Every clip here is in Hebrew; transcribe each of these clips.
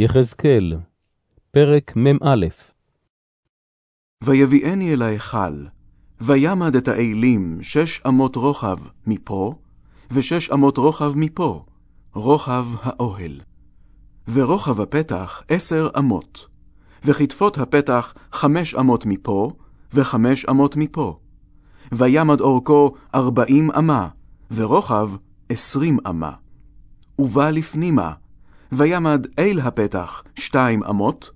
יחזקאל, פרק מ"א ויביאני אל ההיכל, וימד את האלים שש אמות רוחב מפה, ושש אמות רוחב מפה, רוחב האוהל. ורוחב הפתח עשר אמות, וכתפות הפתח חמש אמות מפה, וחמש אמות מפה. וימד אורכו ארבעים אמה, ורוחב עשרים אמה. ובא לפנימה, וימד אל הפתח שתיים אמות,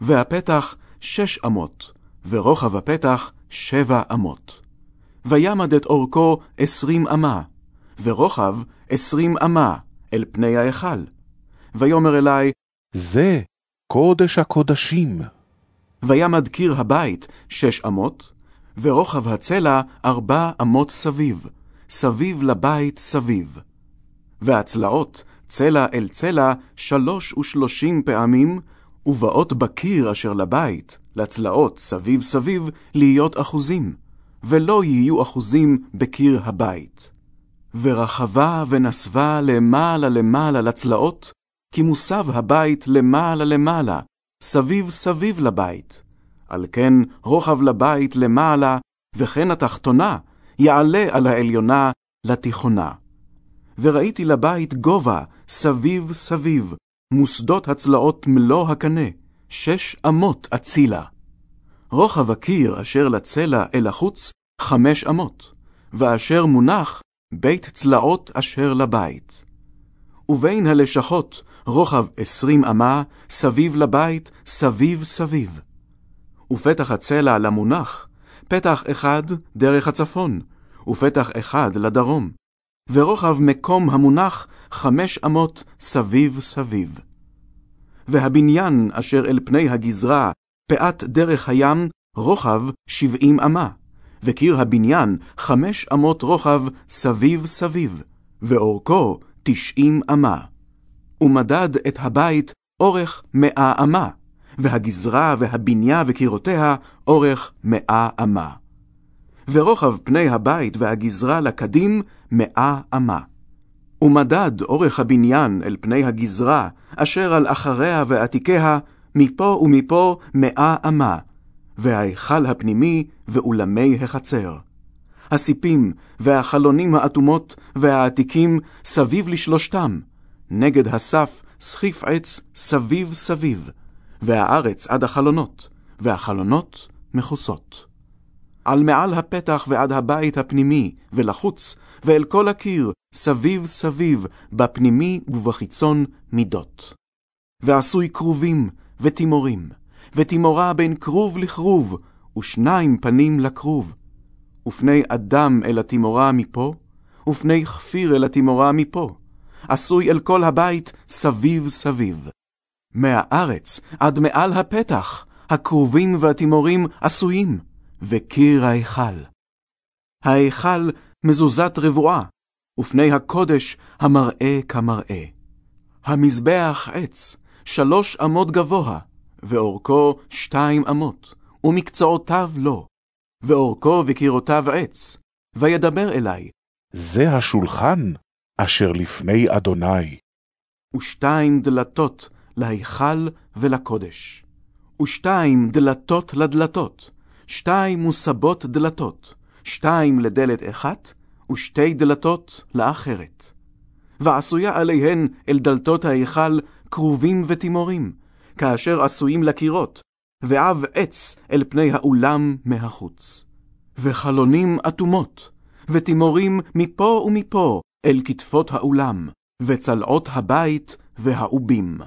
והפתח שש אמות, ורוחב הפתח שבע אמות. וימד את אורכו עשרים אמה, ורוחב עשרים אמה, אל פני ההיכל. ויאמר אלי, זה קודש הקודשים. וימד קיר הבית שש אמות, ורוחב הצלע ארבע אמות סביב, סביב לבית סביב. והצלעות, צלע אל צלע, שלוש ושלושים פעמים, ובאות בקיר אשר לבית, לצלעות סביב סביב, להיות אחוזים, ולא יהיו אחוזים בקיר הבית. ורחבה ונסבה למעלה למעלה לצלעות, כי מוסב הבית למעלה למעלה, סביב סביב לבית. על כן רוחב לבית למעלה, וכן התחתונה, יעלה על העליונה לתיכונה. וראיתי לבית גובה, סביב סביב, מוסדות הצלעות מלוא הקנה, שש אמות אצילה. רוחב הקיר אשר לצלע אל החוץ, חמש אמות, ואשר מונח בית צלעות אשר לבית. ובין הלשכות רוחב עשרים אמה, סביב לבית, סביב סביב. ופתח הצלע למונח, פתח אחד דרך הצפון, ופתח אחד לדרום. ורוחב מקום המונח חמש אמות סביב סביב. והבניין אשר אל פני הגזרה, פאת דרך הים, רוחב שבעים אמה, וקיר הבניין חמש אמות רוחב סביב סביב, ואורכו תשעים אמה. ומדד את הבית אורך מאה אמה, והגזרה והבניין וקירותיה אורך מאה אמה. ורוחב פני הבית והגזרה לקדים מאה אמה. ומדד אורך הבניין אל פני הגזרה, אשר על אחריה ועתיקיה, מפה ומפה מאה אמה, וההיכל הפנימי ואולמי החצר. הסיפים והחלונים האטומות והעתיקים סביב לשלושתם, נגד הסף סחיף עץ סביב סביב, והארץ עד החלונות, והחלונות מכוסות. על מעל הפתח ועד הבית הפנימי, ולחוץ, ואל כל הקיר, סביב סביב, בפנימי ובחיצון מידות. ועשוי כרובים ותימורים, ותימורה בין כרוב לכרוב, ושניים פנים לכרוב. ופני אדם אל התימורה מפה, ופני כפיר אל התימורה מפה, עשוי אל כל הבית סביב סביב. מהארץ עד מעל הפתח, הכרובים והתימורים עשויים. וקיר ההיכל. ההיכל מזוזת רבועה, ופני הקודש המראה כמראה. המזבח עץ, שלוש אמות גבוה, ואורכו שתיים אמות, ומקצועותיו לו, ואורכו וקירותיו עץ, וידבר אלי. זה השולחן אשר לפני אדוני. ושתיים דלתות להיכל ולקודש, ושתיים דלתות לדלתות, שתיים מוסבות דלתות, שתיים לדלת אחת, ושתי דלתות לאחרת. ועשויה עליהן אל דלתות ההיכל כרובים ותימורים, כאשר עשויים לקירות, ועב עץ אל פני האולם מהחוץ. וחלונים אטומות, ותימורים מפה ומפה אל כתפות האולם, וצלעות הבית והאובים.